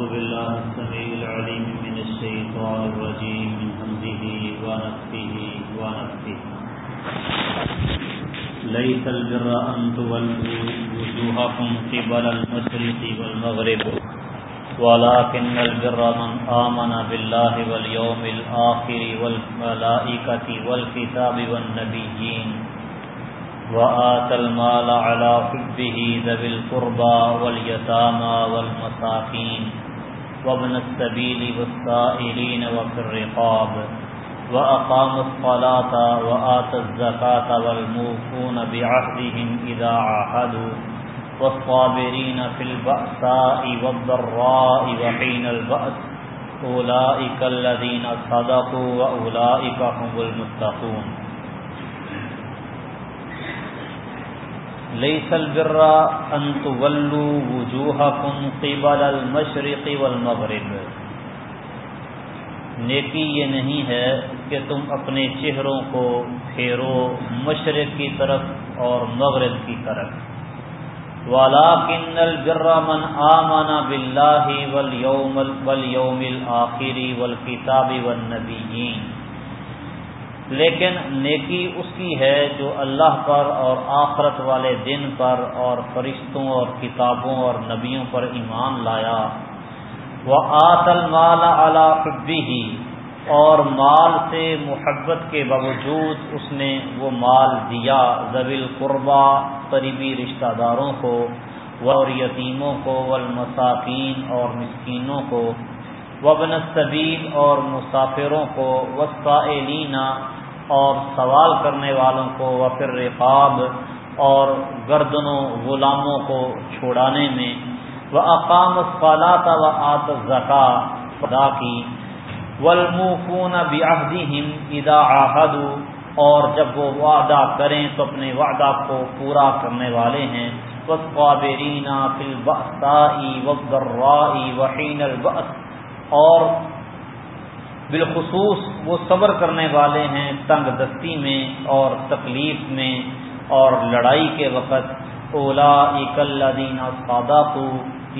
أعوذ بالله السميع العليم من الشيطان الرجيم من همزه ونفسه ونفسه ليس البر أن تولوا وجوهكم قبل المشرق والمغرب، ولكن البر من آمن بالله واليوم الآخر والملائكة والكتاب والنبيين وآت المال على حبه ذوي القربى واليتامى والمساكين. وابن السبيل والسائلين وفي الرقاب وأقام الصلاة وآت الزكاة والموفون بعهدهم إذا عاهدوا والصابرين في البأساء والضراء وحين البأس أولئك الذين صدقوا وأولئك هم المتقون ليس البر أن تولوا وجوهكم قبل المشرق والمغرب۔ نیکی یہ نہیں ہے کہ تم اپنے چہروں کو پھیرو مشرق کی طرف اور مغرب کی طرف۔ ولاکن البر من آمن باللہ والیوم والیوم الآخر والکتاب والنبیین لیکن نیکی اس کی ہے جو اللہ پر اور آخرت والے دن پر اور فرشتوں اور کتابوں اور نبیوں پر ایمان لایا۔ وہ آتل مال اعلی ہی اور مال سے محبت کے باوجود اس نے وہ مال دیا زویل قربا قریبی رشتہ داروں کو اور یتیموں کو، والمساکین اور مسکینوں کو وبن صبیل اور مسافروں کو وسائلینہ اور سوال کرنے والوں کو وفر رقاب اور گردنوں، غلاموں کو چھوڑانے میں۔ وہ اقام فالات و آت زکا ادا کی۔ ولمفون بیاہدیم ادا آحد اور جب وہ وعدہ کریں تو اپنے وعدہ کو پورا کرنے والے ہیں۔ بس قابرینہ فل بسائی وحین البس اور بالخصوص وہ صبر کرنے والے ہیں تنگ دستی میں اور تکلیف میں اور لڑائی کے وقت اولا اکلدین سادہ کو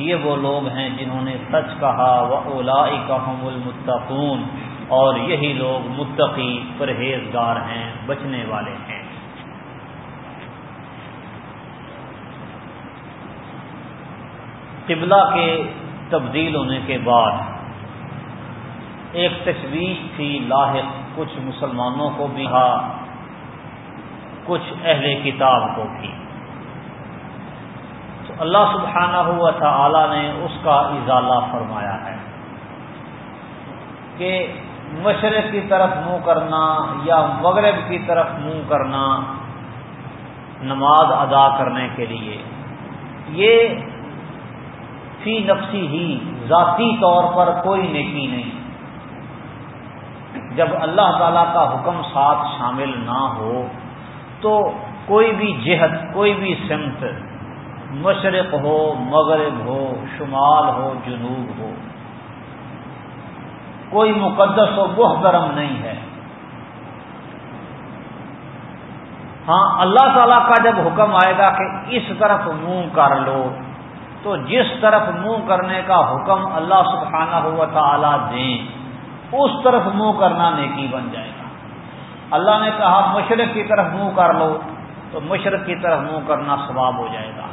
یہ وہ لوگ ہیں جنہوں نے سچ کہا وہ اولا اکم المتقون، اور یہی لوگ متقی پرہیزگار ہیں، بچنے والے ہیں۔ قبلہ کے تبدیل ہونے کے بعد ایک تشویش تھی لاحق، کچھ مسلمانوں کو بھی تھا، کچھ اہل کتاب کو بھی۔ تو اللہ سبحانہ ہوا تھا اعلیٰ نے اس کا ازالہ فرمایا ہے کہ مشرق کی طرف منہ کرنا یا مغرب کی طرف منہ کرنا نماز ادا کرنے کے لیے، یہ فی نفسی ہی، ذاتی طور پر کوئی نیکی نہیں۔ جب اللہ تعالی کا حکم ساتھ شامل نہ ہو تو کوئی بھی جہت کوئی بھی سمت مشرق ہو، مغرب ہو، شمال ہو، جنوب ہو، کوئی مقدس و محترم نہیں ہے۔ ہاں اللہ تعالی کا جب حکم آئے گا کہ اس طرف منہ کر لو، تو جس طرف منہ کرنے کا حکم اللہ سبحانہ ہوا تعالی دیں۔ اس طرف منہ کرنا نیکی بن جائے گا۔ اللہ نے کہا، مشرق کی طرف منہ کر لو، تو مشرق کی طرف منہ کرنا ثواب ہو جائے گا۔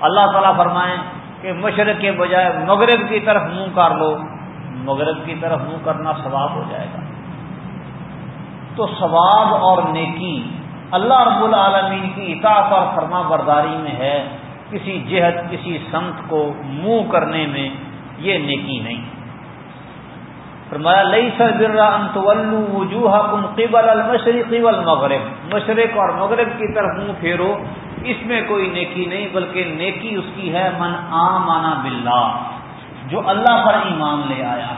اللہ تعالیٰ فرمائیں کہ مشرق کے بجائے مغرب کی طرف منہ کر لو، مغرب کی طرف منہ کرنا ثواب ہو جائے گا۔ تو ثواب اور نیکی اللہ رب العالمین کی اطاعت اور فرما برداری میں ہے۔ کسی جہت کسی سنت کو منہ کرنے میں یہ نیکی نہیں۔ فرمایا لئی سر وجوہ کم قبل المشرق والمغرب۔ مشرق اور مغرب کی طرف منہ پھیرو، اس میں کوئی نیکی نہیں، بلکہ نیکی اس کی ہے، من آمانا باللہ، جو اللہ پر ایمان لے آیا۔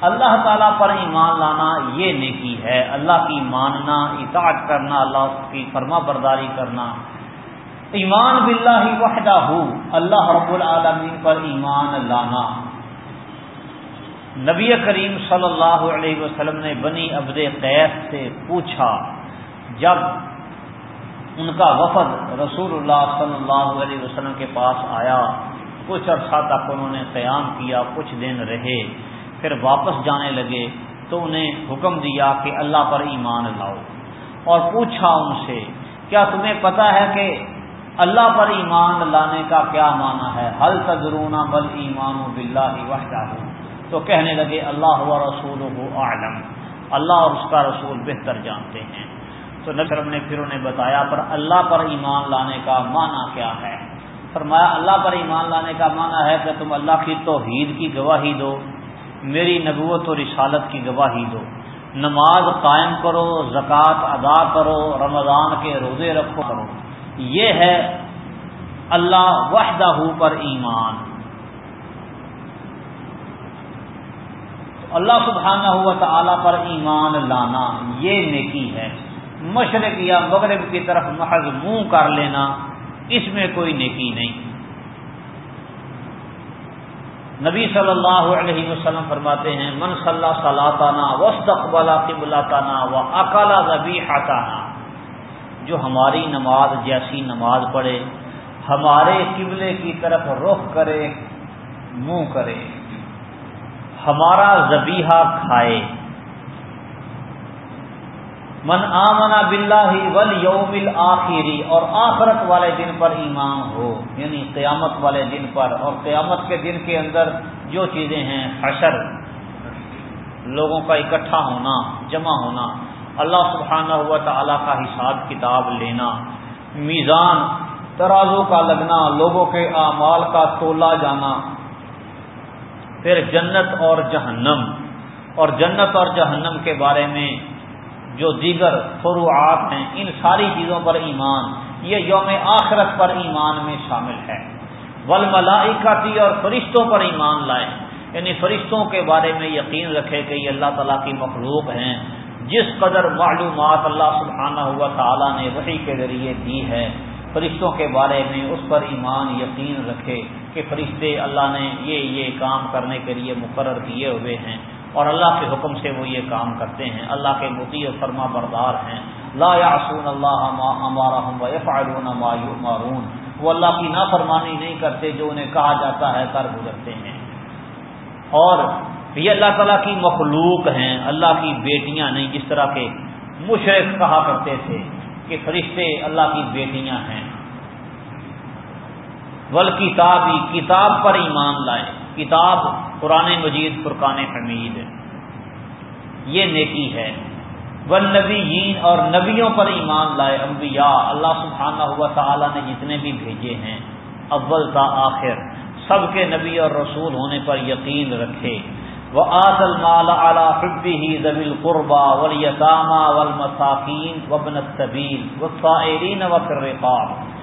اللہ تعالیٰ پر ایمان لانا یہ نیکی ہے۔ اللہ کی ماننا، اطاعت کرنا، اللہ کی فرما برداری کرنا۔ ایمان باللہ ہی وحدہ ہو اللہ رب العالمین پر ایمان لانا۔ نبی کریم صلی اللہ علیہ وسلم نے بنی ابد قیس سے پوچھا، جب ان کا وفد رسول اللہ صلی اللہ علیہ وسلم کے پاس آیا، کچھ عرصہ تک انہوں نے قیام کیا، کچھ دن رہے، پھر واپس جانے لگے، تو انہیں حکم دیا کہ اللہ پر ایمان لاؤ۔ اور پوچھا ان سے، کیا تمہیں پتا ہے کہ اللہ پر ایمان لانے کا کیا معنی ہے؟ حل تدرونا بل ایمان و بلّہ وحدہ؟ تو کہنے لگے، اللہ و رسول عالم اللہ اور اس کا رسول بہتر جانتے ہیں۔ تو نکرم نے پھر انہیں بتایا، پر اللہ پر ایمان لانے کا معنی کیا ہے؟ فرمایا، اللہ پر ایمان لانے کا معنی ہے کہ تم اللہ کی توحید کی گواہی دو، میری نبوت و رسالت کی گواہی دو۔ نماز قائم کرو، زکوٰۃ ادا کرو، رمضان کے روزے رکھو۔ کرو یہ ہے اللہ وحدہ پر ایمان۔ اللہ سبحانہ ہوا تعالی پر ایمان لانا یہ نیکی ہے۔ مشرق یا مغرب کی طرف محض منہ کر لینا اس میں کوئی نیکی نہیں۔ نبی صلی اللہ علیہ وسلم فرماتے ہیں، من صلی صلاطانہ وسط اقبال قبلا تانا و اکالا ربی حتانہ جو ہماری نماز جیسی نماز پڑھے، ہمارے قبلے کی طرف رخ کرے، منہ کرے۔ ہمارا زبیحہ کھائے۔ من آمنا بلّہ ول یوم آخری اور آخرت والے دن پر ایمان ہو یعنی قیامت والے دن پر۔ اور قیامت کے دن کے اندر جو چیزیں ہیں، حشر، لوگوں کا اکٹھا ہونا، جمع ہونا، اللہ سبحانہ ہوا تعالیٰ کا حساب کتاب لینا، میزان ترازو کا لگنا، لوگوں کے اعمال کا تولا جانا پھر جنت اور جہنم۔ اور جنت اور جہنم کے بارے میں جو دیگر فروعات ہیں، ان ساری چیزوں پر ایمان، یہ یوم آخرت پر ایمان میں شامل ہے۔ ولملائکتی اور فرشتوں پر ایمان لائیں یعنی فرشتوں کے بارے میں یقین رکھے کہ یہ اللہ تعالیٰ کی مخلوق ہیں۔ جس قدر معلومات اللہ سبحانہ ہوا تعالیٰ نے وہی کے ذریعے دی ہے، فرشتوں کے بارے میں اس پر ایمان یقین رکھے۔ کہ فرشتے اللہ نے یہ یہ کام کرنے کے لیے مقرر کیے ہوئے ہیں اور اللہ کے حکم سے وہ یہ کام کرتے ہیں۔ اللہ کے متی و فرما بردار ہیں۔ لا یاسون اللہ ہمارا مارون وہ اللہ کی نافرمانی نہیں کرتے جو انہیں کہا جاتا ہے کر گزرتے ہیں۔ اور یہ اللہ تعالیٰ کی مخلوق ہیں۔ اللہ کی بیٹیاں نہیں، جس طرح کے مشرق کہا کرتے تھے کہ فرشتے اللہ کی بیٹیاں ہیں۔ ول کتابی کتاب پر ایمان لائیں۔ کتاب قرآن مجید، فرقان حمید۔ یہ نیکی ہے۔ ون نبی اور نبیوں پر ایمان لائے انبیاء۔ اللہ سبحانہ ہوا تعالیٰ نے جتنے بھی بھیجے ہیں، اول تا آخر۔ سب کے نبی اور رسول ہونے پر یقین رکھے۔ وہ آصل مال اعلیٰ فبی ہی زبیل قربا ولیطامہ ول مساکین وبن طبیل وسائرین و فرقاب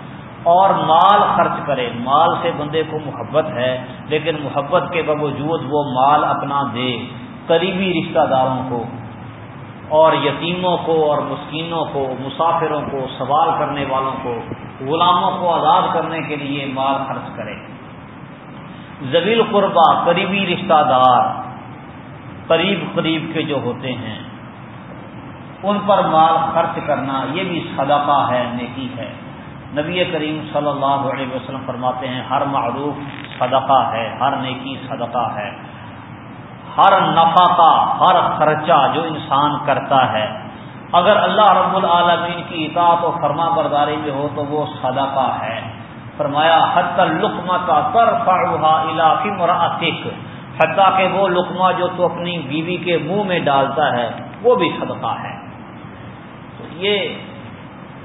اور مال خرچ کرے۔ مال سے بندے کو محبت ہے، لیکن محبت کے باوجود وہ مال اپنا دے۔ قریبی رشتہ داروں کو اور یتیموں کو اور مسکینوں کو، مسافروں کو، سوال کرنے والوں کو، غلاموں کو آزاد کرنے کے لیے مال خرچ کرے۔ زویل قربا، قریبی رشتہ دار، قریب قریب کے جو ہوتے ہیں، ان پر مال خرچ کرنا یہ بھی صدقہ ہے، نیکی ہے۔ نبی کریم صلی اللہ علیہ وسلم فرماتے ہیں، ہر معروف صدقہ ہے، ہر نیکی صدقہ ہے۔ ہر نفع کا ہر خرچہ جو انسان کرتا ہے۔ اگر اللہ رب العالمین کی اطاعت و فرما برداری میں ہو تو وہ صدقہ ہے۔ فرمایا حت القمہ کا ترفا علاقی مراتق حتیٰ کہ وہ لقمہ جو تو اپنی بیوی کے منہ میں ڈالتا ہے، وہ بھی صدقہ ہے۔ تو یہ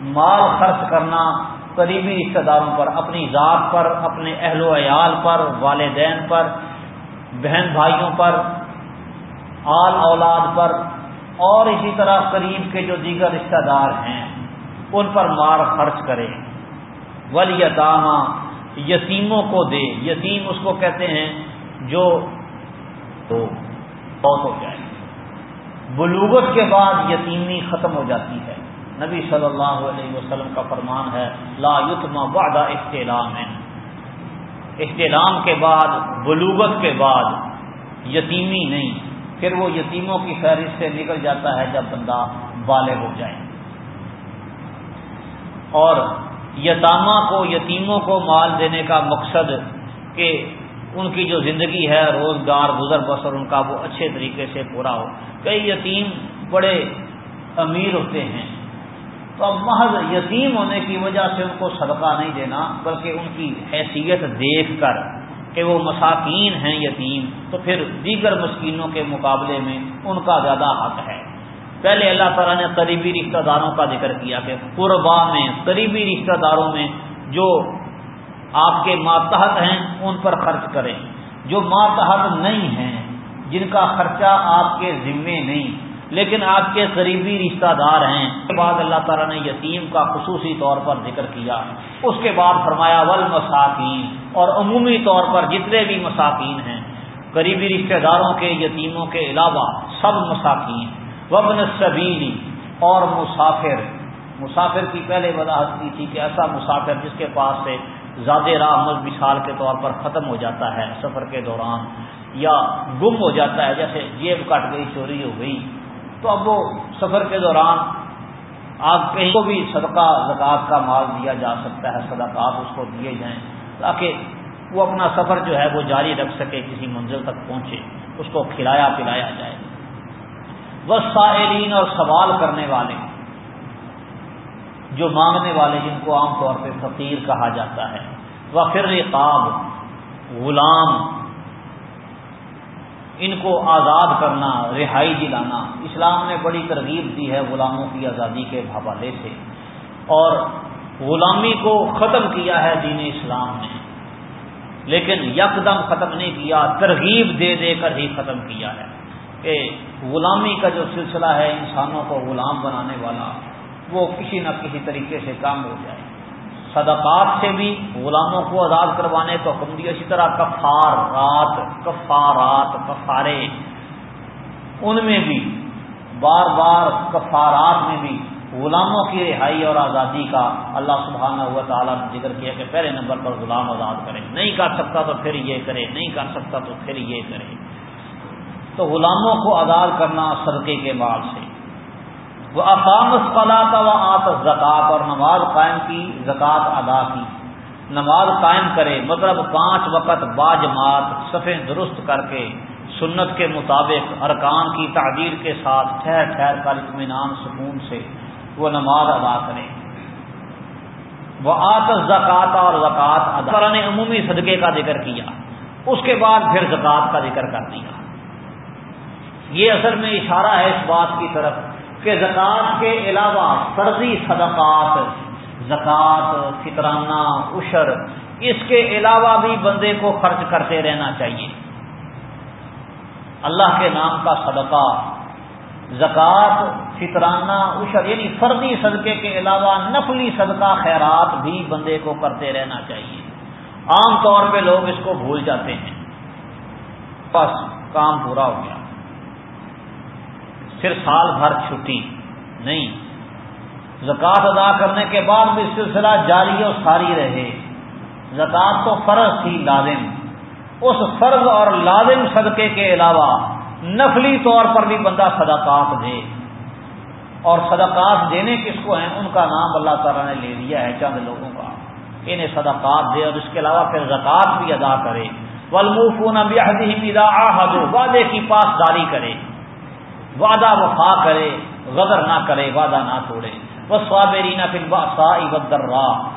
مال خرچ کرنا قریبی رشتہ داروں پر، اپنی ذات پر، اپنے اہل و عیال پر، والدین پر، بہن بھائیوں پر، آل اولاد پر، اور اسی طرح قریب کے جو دیگر رشتہ دار ہیں، ان پر مار خرچ کرے ولی یتیموں کو دے یتیم اس کو کہتے ہیں جو بہت ہو جائے۔ بلوغت کے بعد یتیمی ختم ہو جاتی ہے۔ نبی صلی اللہ علیہ وسلم کا فرمان ہے، لا یتما وعدہ اختلام اختلام کے بعد، بلوغت کے بعد یتیمی نہیں، پھر وہ یتیموں کی فہرست سے نکل جاتا ہے جب بندہ بالے ہو جائے۔ اور یتامہ کو، یتیموں کو مال دینے کا مقصد کہ ان کی جو زندگی ہے، روزگار، گزر بسر، ان کا وہ اچھے طریقے سے پورا ہو۔ کئی یتیم بڑے امیر ہوتے ہیں تو اب محض یتیم ہونے کی وجہ سے ان کو صدقہ نہیں دینا، بلکہ ان کی حیثیت دیکھ کر کہ وہ مساکین ہیں یتیم، تو پھر دیگر مسکینوں کے مقابلے میں ان کا زیادہ حق ہے۔ پہلے اللہ تعالیٰ نے قریبی رشتہ داروں کا ذکر کیا کہ قربا میں، قریبی رشتہ داروں میں جو آپ کے ماتحت ہیں، ان پر خرچ کریں۔ جو ماتحت نہیں ہیں، جن کا خرچہ آپ کے ذمے نہیں لیکن آپ کے قریبی رشتہ دار ہیں۔ اس کے بعد اللہ تعالیٰ نے یتیم کا خصوصی طور پر ذکر کیا۔ اس کے بعد فرمایا، ول مساکین اور عمومی طور پر جتنے بھی مساکین ہیں، قریبی رشتہ داروں کے، یتیموں کے علاوہ سب مساکین۔ وبن صبیلی اور مسافر۔ مسافر کی پہلے وضاحت کی تھی کہ ایسا مسافر جس کے پاس سے زیادہ راہ مثال کے طور پر ختم ہو جاتا ہے سفر کے دوران، یا گم ہو جاتا ہے، جیسے جیب کٹ گئی، چوری ہو گئی۔ تو اب وہ سفر کے دوران آپ کہیں کو بھی صدقہ، زکوٰۃ کا مال دیا جا سکتا ہے صدقات اس کو دیے جائیں تاکہ وہ اپنا سفر جو ہے وہ جاری رکھ سکے، کسی منزل تک پہنچے، اس کو کھلایا پلایا جائے۔ بس سائرین اور سوال کرنے والے، جو مانگنے والے جن کو عام طور پہ فقیر کہا جاتا ہے۔ وہ پھر غلام ان کو آزاد کرنا، رہائی دلانا۔ اسلام نے بڑی ترغیب دی ہے غلاموں کی آزادی کے حوالے سے۔ اور غلامی کو ختم کیا ہے دین اسلام نے۔ لیکن یکدم ختم نہیں کیا، ترغیب دے دے کر ہی ختم کیا ہے۔ کہ غلامی کا جو سلسلہ ہے انسانوں کو غلام بنانے والا، وہ کسی نہ کسی طریقے سے کام ہو جائے۔ صدقات سے بھی غلاموں کو آزاد کروانے تو حکم دیا. اسی طرح کفار رات کفارات، کفارے. ان میں بھی، بار بار کفارات میں بھی غلاموں کی رہائی اور آزادی کا اللہ سبحانہ ہوا تعالیٰ نے ذکر کیا کہ پہلے نمبر پر غلام آزاد کرے. نہیں کر سکتا تو پھر یہ کرے. نہیں کر سکتا تو پھر یہ کرے. تو غلاموں کو آزاد کرنا صدقے کے مال سے. وہ اقام فلاح و آت زکوٰۃ اور نماز قائم کی، زکوٰۃ ادا کی۔ نماز قائم کرے مطلب پانچ وقت باجماعت صفیں درست کر کے، سنت کے مطابق، ارکان کی تعدیر کے ساتھ ٹھہر ٹھہر کر اطمینان، سکون سے وہ نماز ادا کرے۔ وہ آت زکوٰۃ اور زکوٰۃ ادا نے عمومی صدقے کا ذکر کیا، اس کے بعد پھر زکوٰۃ کا ذکر کر دیا۔ یہ اصل میں اشارہ ہے اس بات کی طرف۔ کہ زکوٰۃ کے علاوہ فرضی صدقات، زکوٰۃ، فطرانہ، عشر، اس کے علاوہ بھی بندے کو خرچ کرتے رہنا چاہیے۔ اللہ کے نام کا صدقہ، زکوٰۃ، فطرانہ، عشر یعنی فرضی صدقے کے علاوہ نفلی صدقہ، خیرات بھی بندے کو کرتے رہنا چاہیے۔ عام طور پہ لوگ اس کو بھول جاتے ہیں۔ بس کام پورا ہو گیا۔ پھر سال بھر چھٹی۔ نہیں۔ زکوٰۃ ادا کرنے کے بعد بھی سلسلہ جاری اور ساری رہے۔ زکوٰۃ تو فرض تھی لازم۔ اس فرض اور لازم صدقے کے علاوہ نفلی طور پر بھی بندہ صدقات دے۔ اور صدقات دینے کس کو ہیں؟ ان کا نام اللہ تعالیٰ نے لے لیا ہے چند لوگوں کا۔ انہیں صدقات دے اور اس کے علاوہ پھر زکوٰۃ بھی ادا کرے۔ ولموفون وعدے کی پاسداری کرے۔ وعدہ وفا کرے، غدر نہ کرے، وعدہ نہ توڑے۔ وہ سوابرینا فلبا سا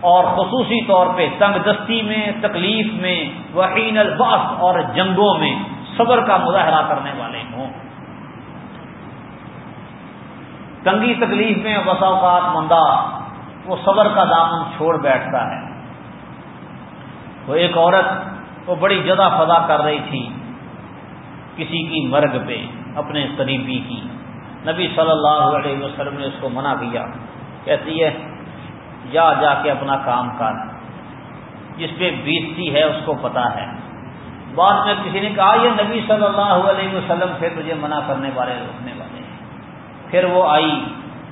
اور خصوصی طور پہ تنگ دستی میں، تکلیف میں وحین الباس اور جنگوں میں صبر کا مظاہرہ کرنے والے ہوں۔ تنگی تکلیف میں بسا اوقات مندہ، وہ صبر کا دامن چھوڑ بیٹھتا ہے۔ وہ ایک عورت، وہ بڑی جدا فضا کر رہی تھی کسی کی مرگ پہ۔ اپنے قریبی کی۔ نبی صلی اللہ علیہ وسلم نے اس کو منع کیا۔ کہتی ہے، جا جا کے اپنا کام کر۔ جس پہ بیستی ہے، اس کو پتا ہے۔ بعد میں کسی نے کہا، یہ نبی صلی اللہ علیہ وسلم سے تجھے منع کرنے والے، روکنے والے ہیں۔ پھر وہ آئی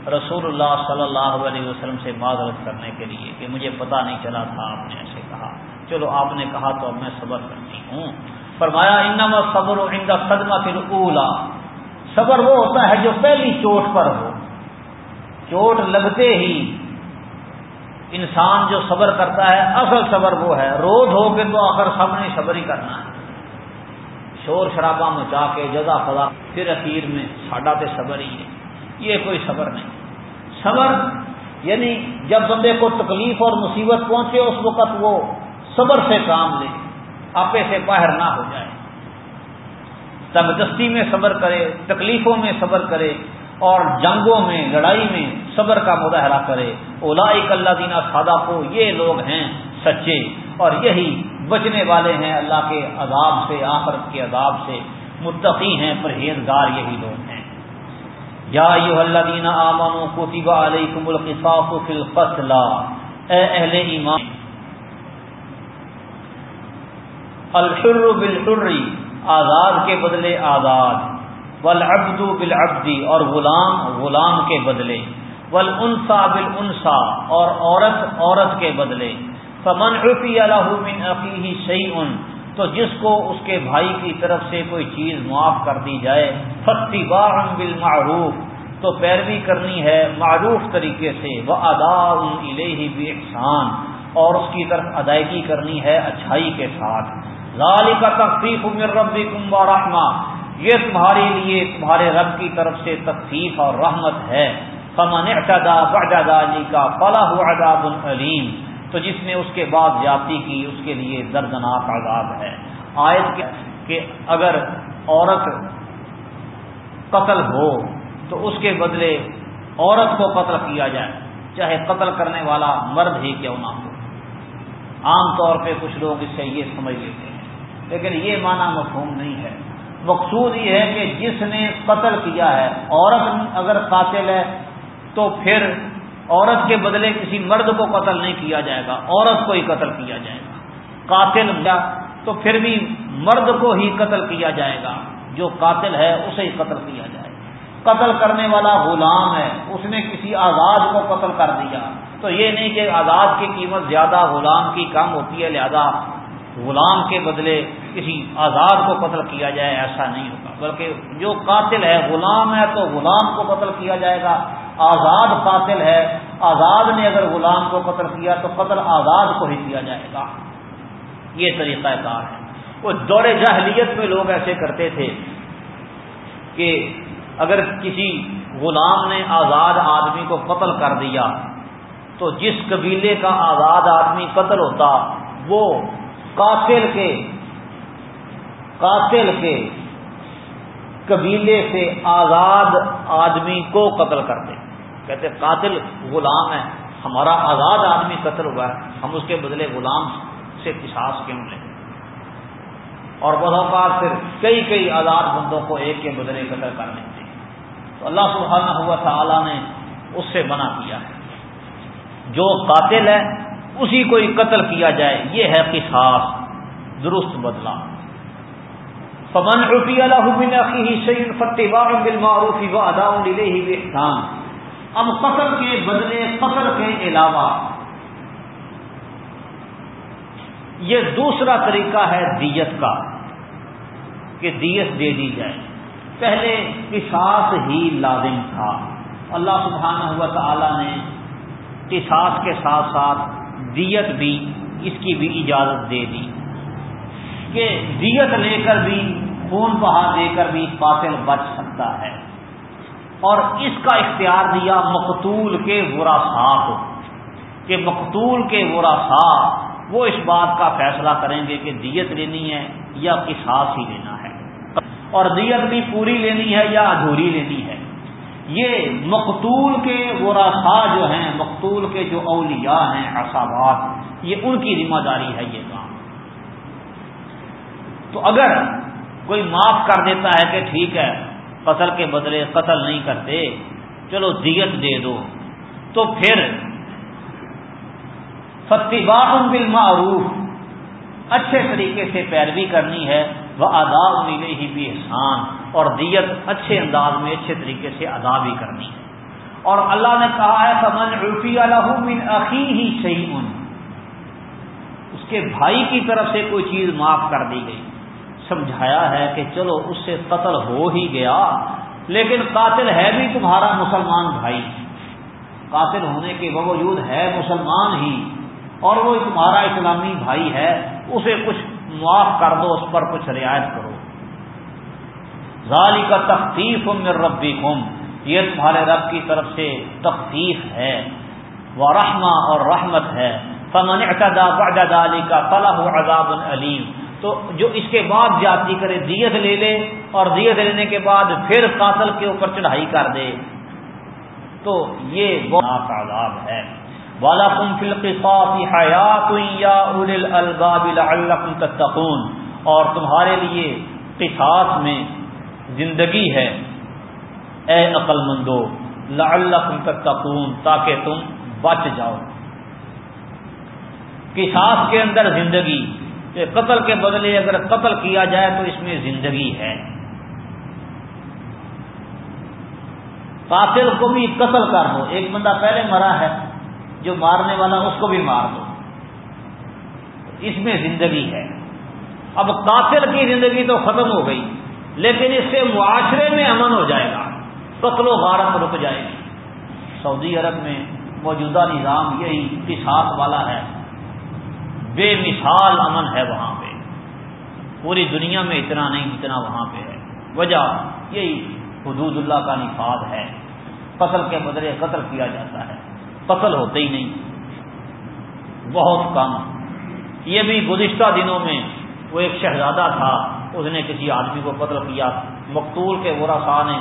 رسول اللہ صلی اللہ علیہ وسلم سے معذرت کرنے کے لیے کہ مجھے پتا نہیں چلا تھا، آپ نے ایسے کہا۔ چلو، آپ نے کہا تو اب میں صبر کرتی ہوں۔ فرمایا، انما صبر و عند صدمہ پھر اولا صبر وہ ہوتا ہے جو پہلی چوٹ پر ہو۔ چوٹ لگتے ہی انسان جو صبر کرتا ہے، اصل صبر وہ ہے۔ روز ہو کے تو آخر سب نے صبر ہی کرنا ہے۔ شور شرابہ مچا کے جزا فضا، پھر اخیر میں ساڈا تو صبر ہی ہے۔ یہ کوئی صبر نہیں۔ صبر یعنی جب بندے کو تکلیف اور مصیبت پہنچے، اس وقت وہ صبر سے کام لے، آپے سے باہر نہ ہو جائے۔ تبدستی میں صبر کرے، تکلیفوں میں صبر کرے اور جنگوں میں، لڑائی میں صبر کا مظاہرہ کرے۔ اولا اللہ دینا سادہ کو یہ لوگ ہیں سچے اور یہی بچنے والے ہیں اللہ کے عذاب سے، آخرت کے عذاب سے۔ متقی ہیں، پرہیزگار یہی لوگ ہیں۔ یا اللہ دینا آمن کو طبا علیہ القتل۔ اے اہل ایمان، الحر بالحری آزاد کے بدلے آزاد ولابد بالعبدی اور غلام غلام کے بدلے۔ ول انسا بل اور عورت عورت کے بدلے۔ فمن عفی من عقی صحیح ان تو جس کو اس کے بھائی کی طرف سے کوئی چیز معاف کر دی جائے۔ فتی بارم بالمعروف تو پیروی کرنی ہے معروف طریقے سے۔ وہ ادا الہی بھی اور اس کی طرف ادائیگی کرنی ہے اچھائی کے ساتھ۔ لال کا تخفیف من ربکم و رحمہ، یہ تمہارے لیے، تمہارے رب کی طرف سے تخفیف اور رحمت ہے۔ فمن اعتدا بعد علی کا فلاح عذاب العلیم تو جس نے اس کے بعد جاتی کی، اس کے لیے دردناک عذاب ہے۔ آیت کہ اگر عورت قتل ہو، تو اس کے بدلے عورت کو قتل کیا جائے۔ چاہے قتل کرنے والا مرد ہی کیوں نہ ہو۔ عام طور پہ کچھ لوگ اس سے یہ سمجھ لیتے ہیں۔ لیکن یہ معنی مفہوم نہیں ہے۔ مقصود یہ ہے کہ جس نے قتل کیا ہے، عورت اگر قاتل ہے تو پھر عورت کے بدلے کسی مرد کو قتل نہیں کیا جائے گا، عورت کو ہی قتل کیا جائے گا۔ قاتل تو پھر بھی مرد کو ہی قتل کیا جائے گا۔ جو قاتل ہے، اسے ہی قتل کیا جائے۔ گا قتل کرنے والا غلام ہے، اس نے کسی آزاد کو قتل کر دیا۔ تو یہ نہیں کہ آزاد کی قیمت زیادہ، غلام کی کم ہوتی ہے، لہذا غلام کے بدلے کسی آزاد کو قتل کیا جائے ایسا نہیں ہوگا بلکہ جو قاتل ہے، غلام ہے تو غلام کو قتل کیا جائے گا۔ آزاد قاتل ہے، آزاد نے اگر غلام کو قتل کیا تو قتل آزاد کو ہی کیا جائے گا۔ یہ طریقہ کار ہے۔ وہ دور جاہلیت میں لوگ ایسے کرتے تھے کہ اگر کسی غلام نے آزاد آدمی کو قتل کر دیا تو جس قبیلے کا آزاد آدمی قتل ہوتا، وہ قاتل کے قاتل کے قبیلے سے آزاد آدمی کو قتل کرتے کہتے قاتل غلام ہے، ہمارا آزاد آدمی قتل ہوا ہے، ہم اس کے بدلے غلام سے قصاص کیوں لیں؟ اور اوقات پھر کئی کئی آزاد بندوں کو ایک کے بدلے قتل کر لیتے تو اللہ سبحانہ ہوا تھا نے اس سے منع کیا ہے۔ جو قاتل ہے اسی کو قتل کیا جائے، یہ ہے قصاص، درست بدلا فمن روپی اللہ فتح بالمعروف و ادا احسان اب قتل کے بدلے، قتل کے علاوہ۔ یہ دوسرا طریقہ ہے دیت کا، کہ دیت دے دی جائے۔ پہلے قصاص ہی لازم تھا۔ اللہ سبحانہ ہوا تعالی نے قصاص کے ساتھ ساتھ دیت بھی اس کی بھی اجازت دے دی۔ کہ دیت لے کر بھی، خون بہا دے کر بھی قاتل بچ سکتا ہے۔ اور اس کا اختیار دیا مقتول کے برا کو۔ کہ مقتول کے برا وہ اس بات کا فیصلہ کریں گے کہ دیت لینی ہے یا قصاص ہی لینا ہے۔ اور دیت بھی پوری لینی ہے یا ادھوری لینی ہے۔ یہ مقتول کے وراسا جو ہیں، مقتول کے جو اولیاء ہیں اصابات یہ ان کی ذمہ داری ہے یہ کام۔ تو اگر کوئی معاف کر دیتا ہے کہ ٹھیک ہے، قتل کے بدلے قتل نہیں کرتے، چلو دیت دے دو۔ تو پھر فتبا بالمعروف، اچھے طریقے سے پیروی کرنی ہے۔ وہ ادا ملے ہی بھی احسان اور دیت اچھے انداز میں اچھے طریقے سے ادا بھی کرنی ہے۔ اور اللہ نے کہا ہے سمن روفی من عقی ہی صحیح اس کے بھائی کی طرف سے کوئی چیز معاف کر دی گئی۔ سمجھایا ہے کہ چلو اس سے قتل ہو ہی گیا، لیکن قاتل ہے بھی تمہارا مسلمان بھائی۔ قاتل ہونے کے باوجود ہے مسلمان ہی، اور وہ تمہارا اسلامی بھائی ہے، اسے کچھ معاف کر دو، اس پر کچھ رعایت کرو۔ ظالی کا تخفیف میں ربی یہ تمہارے رب کی طرف سے تخفیف ہے وہ رحمہ اور رحمت ہے۔ فمن اعتدا بعد ذلك فله عذاب علیم تو جو اس کے بعد جاتی کرے، دیت لے لے اور دیت لینے کے بعد پھر قاتل کے اوپر چڑھائی کر دے۔ تو یہ بہت عذاب ہے۔ والا کم فلقی حیات یا تتقون اور تمہارے لیے قصاص میں زندگی ہے۔ اے عقل مندو لعلکم تتقون، تاکہ تم بچ جاؤ۔ قصاص کے اندر زندگی، کہ قتل کے بدلے اگر قتل کیا جائے تو اس میں زندگی ہے۔ قاتل کو بھی قتل کر دو۔ ایک بندہ پہلے مرا ہے جو مارنے والا اس کو بھی مار دو۔ اس میں زندگی ہے۔ اب قاتل کی زندگی تو ختم ہو گئی، لیکن اس سے معاشرے میں امن ہو جائے گا۔ قتل و غارت رک جائے گی۔ سعودی عرب میں موجودہ نظام یہی اتحاد والا ہے۔ بے مثال امن ہے وہاں پہ۔ پوری دنیا میں اتنا نہیں جتنا وہاں پہ ہے۔ وجہ یہی حدود اللہ کا نفاذ ہے۔ قتل کے بدلے قتل کیا جاتا ہے۔ قتل ہوتے ہی نہیں۔ بہت کم۔ یہ بھی گزشتہ دنوں میں وہ ایک شہزادہ تھا، اس نے کسی آدمی کو قتل کیا۔ مقتول کے برا نے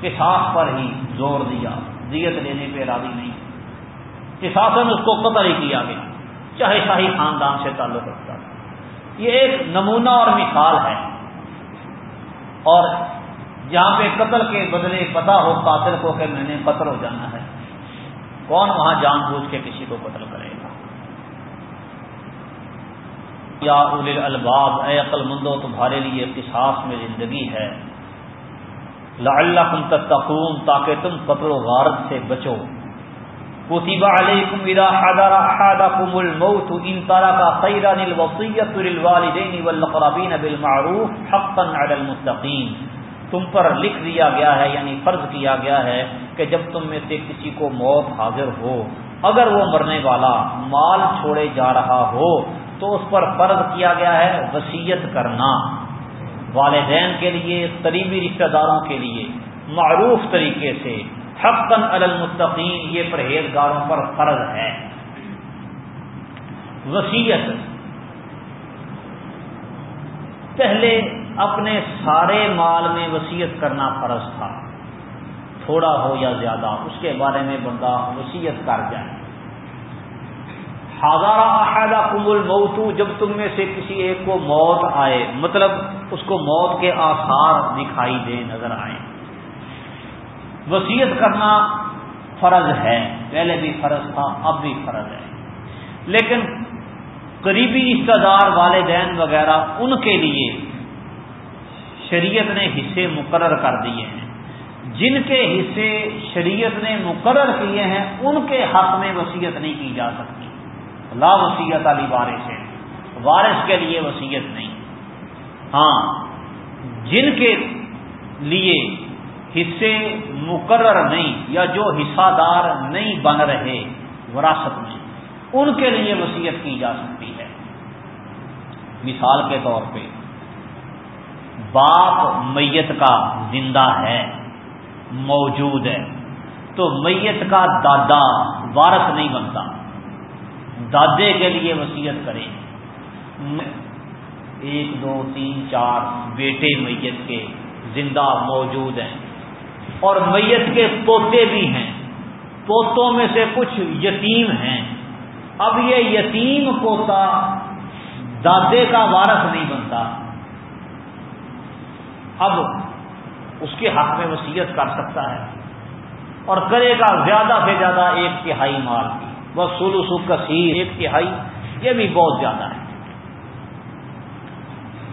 کساس پر ہی زور دیا۔ دیت لینے پہ راضی نہیں۔ کساسن اس کو قتل ہی کیا گیا، چاہے شاہی خاندان سے تعلق رکھتا۔ تھا یہ ایک نمونہ اور مثال ہے۔ اور جہاں پہ قتل کے بدلے پتا ہو، قاتل کو کہ میں نے قتل ہو جانا ہے۔ کون وہاں جان بوجھ کے کسی کو قتل کرے گا؟ یا اول الباب اے عقل مندو، تمہارے لیے قصاص میں زندگی ہے۔ لعلکم تتقون، تاکہ تم قتل و غارت سے بچو۔ كتب عليكم إذا حضر أحدكم الموت إن ترك خيرا الوصية للوالدين والأقربين بالمعروف حقا على المتقين تم پر لکھ دیا گیا ہے یعنی فرض کیا گیا ہے کہ جب تم میں سے کسی کو موت حاضر ہو، اگر وہ مرنے والا مال چھوڑے جا رہا ہو، تو اس پر فرض کیا گیا ہے وسیعت کرنا۔ والدین کے لیے، قریبی رشتہ داروں کے لیے، معروف طریقے سے حقن المتقین، یہ پرہیزگاروں پر فرض ہے۔ وسیعت پہلے اپنے سارے مال میں وسیعت کرنا فرض تھا۔ تھوڑا ہو یا زیادہ، اس کے بارے میں بندہ وسیعت کر جائے۔ ہزارہ عہدہ کم الموتو جب تم میں سے کسی ایک کو موت آئے مطلب اس کو موت کے آثار دکھائی دے، نظر آئے۔ وسیعت کرنا فرض ہے، پہلے بھی فرض تھا، اب بھی فرض ہے۔ لیکن قریبی رشتہ دار والدین وغیرہ، ان کے لیے شریعت نے حصے مقرر کر دیے ہیں۔ جن کے حصے شریعت نے مقرر کیے ہیں، ان کے حق میں وسیعت نہیں کی جا سکتی۔ لا وسیعت علی وارث ہے۔ وارث کے لیے وسیعت نہیں۔ ہاں جن کے لیے حصے مقرر نہیں یا جو حصہ دار نہیں بن رہے، وراثت میں، ان کے لیے وصیت کی جا سکتی ہے۔ مثال کے طور پہ، باپ میت کا زندہ ہے۔ موجود ہے تو میت کا دادا وارث نہیں بنتا۔ دادے کے لیے وسیعت کرے ایک، دو، تین، چار بیٹے میت کے زندہ موجود ہیں۔ اور میت کے پوتے بھی ہیں۔ پوتوں میں سے کچھ یتیم ہیں۔ اب یہ یتیم پوتا دادے کا وارث نہیں بنتا۔ اب اس کے حق میں وسیعت کر سکتا ہے اور کرے گا زیادہ سے زیادہ ایک تہائی مال کی۔ وہ سولو سو کثیر، ایک تہائی، یہ بھی بہت زیادہ ہے۔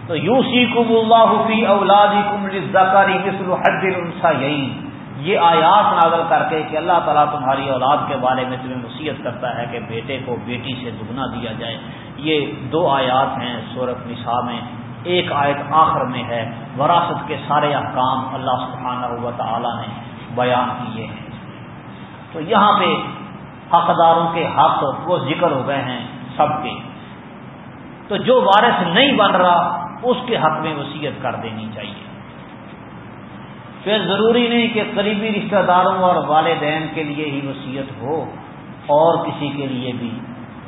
تو یو سی کم اللہ حفیع اولادی کم زکاری مثل حج السا یہی یہ آیات نازل کر کے کہ اللہ تعالیٰ تمہاری اولاد کے بارے میں تمہیں وصیت کرتا ہے کہ بیٹے کو بیٹی سے دگنا دیا جائے۔ یہ دو آیات ہیں صورت نساء میں۔ ایک آیت آخر میں ہے، وراثت کے سارے احکام اللہ سبحانہ ہوا تعالیٰ نے بیان کیے ہیں۔ تو یہاں پہ حقداروں کے حق وہ ذکر ہو گئے ہیں سب کے۔ تو جو وارث نہیں بن رہا، اس کے حق میں وسیعت کر دینی چاہیے۔ پھر ضروری نہیں کہ قریبی رشتہ داروں اور والدین کے لیے ہی وسیعت ہو، اور کسی کے لیے بھی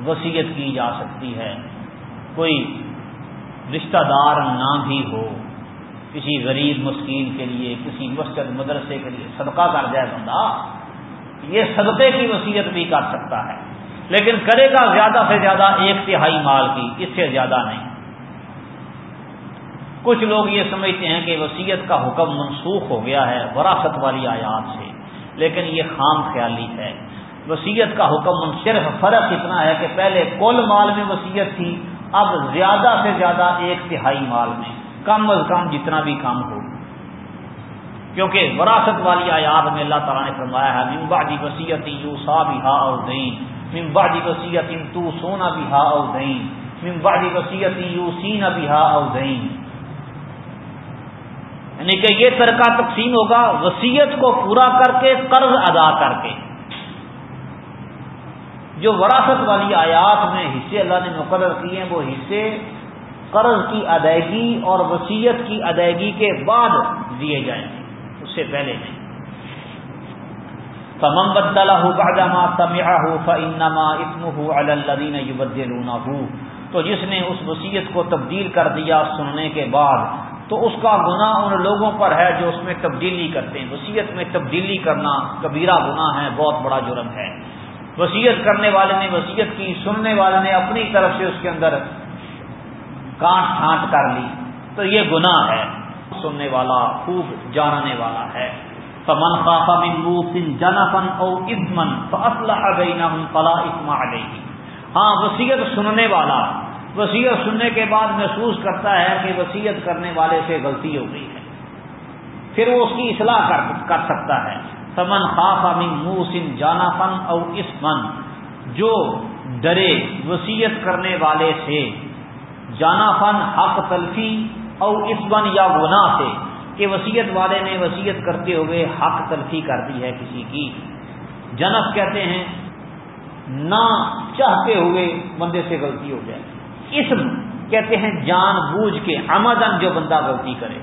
وسیعت کی جا سکتی ہے۔ کوئی رشتہ دار نہ بھی ہو، کسی غریب مسکین کے لیے، کسی مسجد، مدرسے کے لیے صدقہ کر جائے بندہ، یہ صدقے کی وسیعت بھی کر سکتا ہے۔ لیکن کرے گا زیادہ سے زیادہ ایک تہائی مال کی، اس سے زیادہ نہیں۔ کچھ لوگ یہ سمجھتے ہیں کہ وسیعت کا حکم منسوخ ہو گیا ہے وراثت والی آیات سے، لیکن یہ خام خیالی ہے۔ وسیعت کا حکم صرف فرق اتنا ہے کہ پہلے کل مال میں وسیعت تھی اب زیادہ سے زیادہ ایک تہائی مال میں، کم از کم جتنا بھی کم ہو۔ کیونکہ وراثت والی آیات میں اللہ تعالیٰ نے فرمایا ہے ممبا جی وسیعت یو سا بھی ہا اور دین ممبا جی وسیعت تو سونا بھی ہا اور دین ممبا جی وسیعت یو سینا بھی ہا اور دین یعنی کہ یہ طرقہ تقسیم ہوگا وسیعت کو پورا کر کے، قرض ادا کر کے۔ جو وراثت والی آیات میں حصے اللہ نے مقرر کیے ہیں، وہ حصے قرض کی ادائیگی اور وسیعت کی ادائیگی کے بعد دیے جائیں گے، اس سے پہلے نہیں۔ فمم بدلا ہو بادما سمیا ہو فنما اتم ہو الدین ہو تو جس نے اس وسیعت کو تبدیل کر دیا سننے کے بعد، تو اس کا گناہ ان لوگوں پر ہے جو اس میں تبدیلی کرتے ہیں۔ وسیعت میں تبدیلی کرنا کبیرہ گناہ ہے، بہت بڑا جرم ہے۔ وسیعت کرنے والے نے وسیعت کی سننے والے نے اپنی طرف سے اس کے اندر کانٹ چھانٹ کر لی۔ تو یہ گناہ ہے۔ سننے والا، خوب جاننے والا ہے۔ فمن خاصا من جنا فن او ازمن فصلح بینہم فلا اثم علیہ ہاں وسیعت سننے والا وسیعت سننے کے بعد محسوس کرتا ہے کہ وسیعت کرنے والے سے غلطی ہو گئی ہے۔ پھر وہ اس کی اصلاح کر سکتا ہے۔ سمن خاف من موسن جانا فن او اسمن جو ڈرے وسیعت کرنے والے سے جانا فن حق تلفی او اسمن یا گناہ سے کہ وسیعت والے نے وسیعت کرتے ہوئے حق تلفی کر دی ہے کسی کی۔ جنف کہتے ہیں، نہ چاہتے ہوئے بندے سے غلطی ہو جائے۔ اسم کہتے ہیں جان بوجھ کے آمدن جو بندہ غلطی کرے۔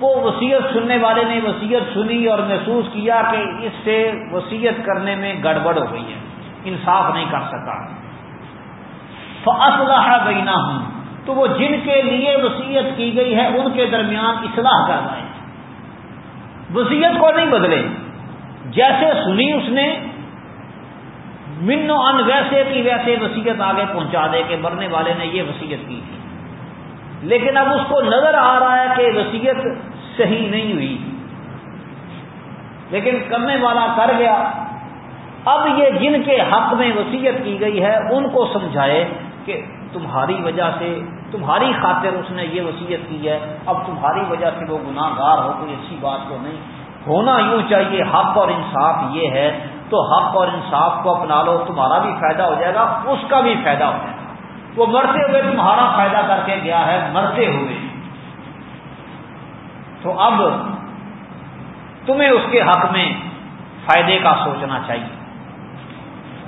وہ وسیعت سننے والے نے وسیعت سنی اور محسوس کیا کہ اس سے وسیعت کرنے میں گڑبڑ ہو گئی ہے۔ انصاف نہیں کر سکا۔ فصلح بینا ہوں تو وہ جن کے لیے وسیعت کی گئی ہے، ان کے درمیان اصلاح کروائے وسیعت کو نہیں بدلے۔ جیسے سنی اس نے، من و ان ویسے کی ویسے وسیعت آگے پہنچا دے کہ مرنے والے نے یہ وسیعت کی تھی۔ لیکن اب اس کو نظر آ رہا ہے کہ وسیعت صحیح نہیں ہوئی۔ لیکن کرنے والا کر گیا۔ اب یہ جن کے حق میں وسیعت کی گئی ہے، ان کو سمجھائے کہ تمہاری وجہ سے، تمہاری خاطر اس نے یہ وسیعت کی ہے۔ اب تمہاری وجہ سے وہ گناہ گار ہو، کوئی اچھی بات تو نہیں۔ ہونا یوں چاہیے، حق اور انصاف یہ ہے۔ تو حق اور انصاف کو اپنا لو، تمہارا بھی فائدہ ہو جائے گا، اس کا بھی فائدہ ہو جائے گا۔ وہ مرتے ہوئے تمہارا فائدہ کر کے گیا ہے، مرتے ہوئے۔ تو اب تمہیں اس کے حق میں فائدے کا سوچنا چاہیے۔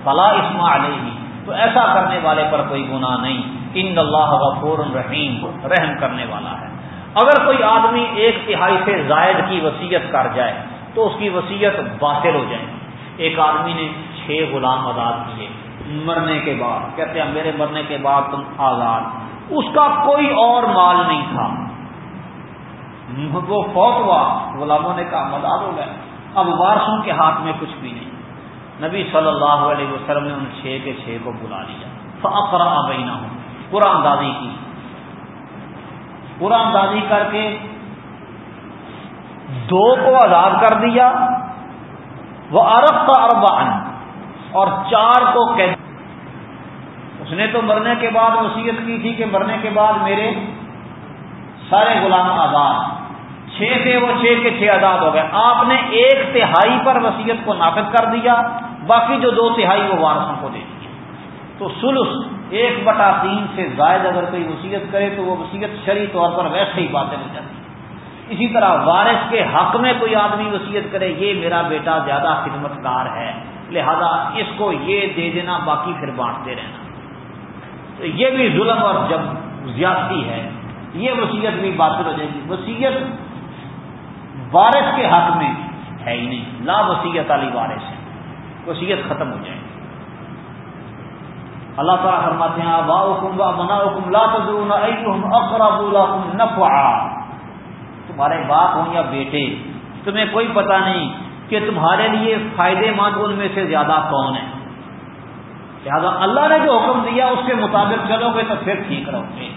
فلا اسما علیہ، تو ایسا کرنے والے پر کوئی گناہ نہیں۔ ان اللہ غفور رحیم، رحم کرنے والا ہے۔ اگر کوئی آدمی ایک تہائی سے زائد کی وسیعت کر جائے، تو اس کی وسیعت باطل ہو جائے۔ ایک آدمی نے چھ غلام آزاد کیے مرنے کے بعد، کہتے ہیں، میرے مرنے کے بعد تم آزاد۔ اس کا کوئی اور مال نہیں تھا۔ وہ فوت ہوا۔ غلاموں نے کہا مداد ہو گئے۔ اب وارسوں کے ہاتھ میں کچھ بھی نہیں۔ نبی صلی اللہ علیہ وسلم نے ان چھ کے چھ کو بلا لیا۔ فقرا ابئی نہ ہوں قرآن دادی کی۔ قرآن دادی کر کے دو کو آزاد کر دیا۔ وہ عرب کا اربا اور چار کو اس نے تو مرنے کے بعد وسیعت کی تھی کہ مرنے کے بعد میرے سارے غلام آزاد۔ چھ تھے وہ چھ کے چھ آزاد ہو گئے۔ آپ نے ایک تہائی پر وسیعت کو نافذ کر دیا، باقی جو دو تہائی وہ وارسوں کو دے دیا تو سلس ایک بٹا تین سے زائد اگر کوئی وسیعت کرے تو وہ وسیعت شری طور پر ویسے ہی باتیں ہو جاتی اسی طرح وارث کے حق میں کوئی آدمی وصیت کرے، یہ میرا بیٹا زیادہ خدمت کار ہے، لہذا اس کو یہ دے دینا، باقی پھر بانٹتے رہنا۔ تو یہ بھی ظلم اور جب زیادتی ہے، یہ وصیت بھی باطل ہو جائے گی۔ وصیت وارث کے حق میں ہے ہی نہیں۔ لا وسیعت علی وارث۔ ہے وسیعت ختم ہو جائے۔ گی اللہ تعالیٰ فرماتے ہیں با حکم با منا حکم لا اقرب نفع تمہارے باپ ہوں یا بیٹے، تمہیں کوئی پتہ نہیں کہ تمہارے لیے فائدے مند ان میں سے زیادہ کون ہے۔ لہٰذا اللہ نے جو حکم دیا، اس کے مطابق چلو گے تو پھر ٹھیک رہو گے۔